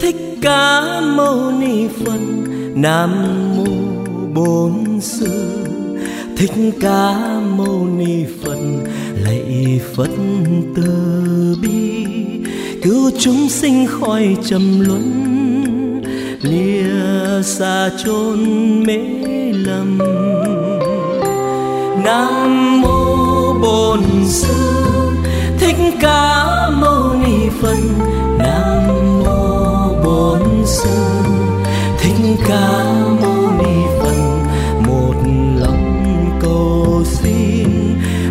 thích ca mâu ni phật, nam mô bổn sư. Thích ca mâu ni phật, lạy phật từ bi. Cứu chúng sinh khỏi trầm luân, lìa xa chôn mê lầm. Nam mô bổn sư, thích ca mâu ni phật sư thích ca mâu ni phật một lòng cầu xin.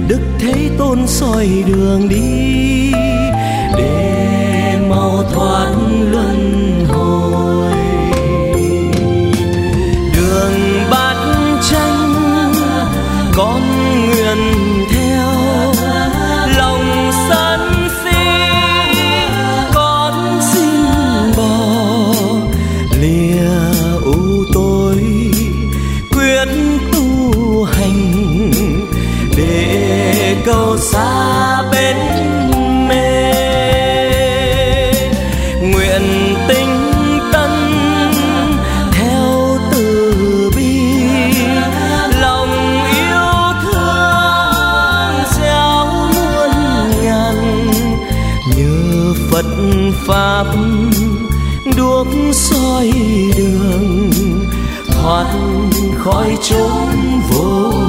Đức thế tôn soi đường đi, để mau thoát luân hồi. Đường bát tranh con nguyện đuốc soi đường thoát khỏi chốn vô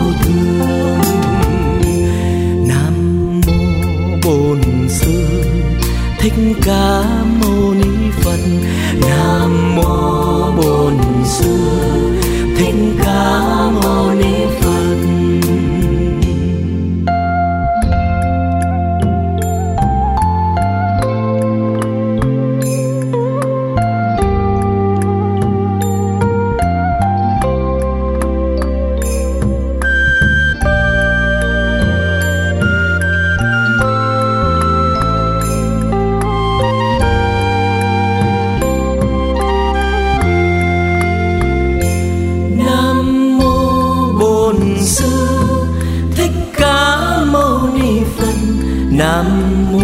nam mô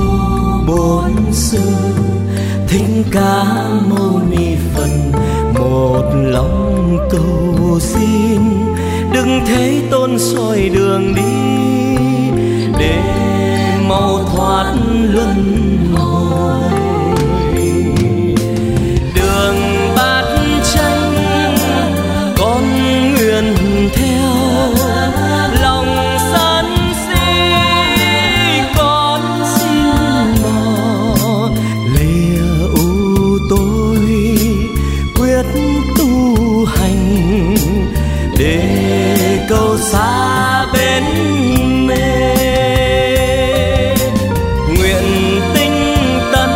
bổn sư thích ca mâu ni phật, một lòng cầu xin. Đừng thấy tôn soi đường đi, để mau thoát luân hồi. Biết tu hành để cầu xa bên mê. Nguyện tinh tấn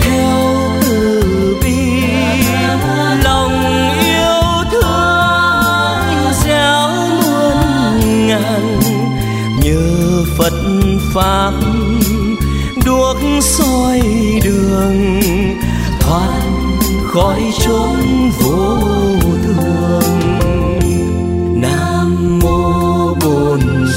theo từ bi, lòng yêu thương gieo muôn ngàn. Nhờ phật pháp, đuốc soi đường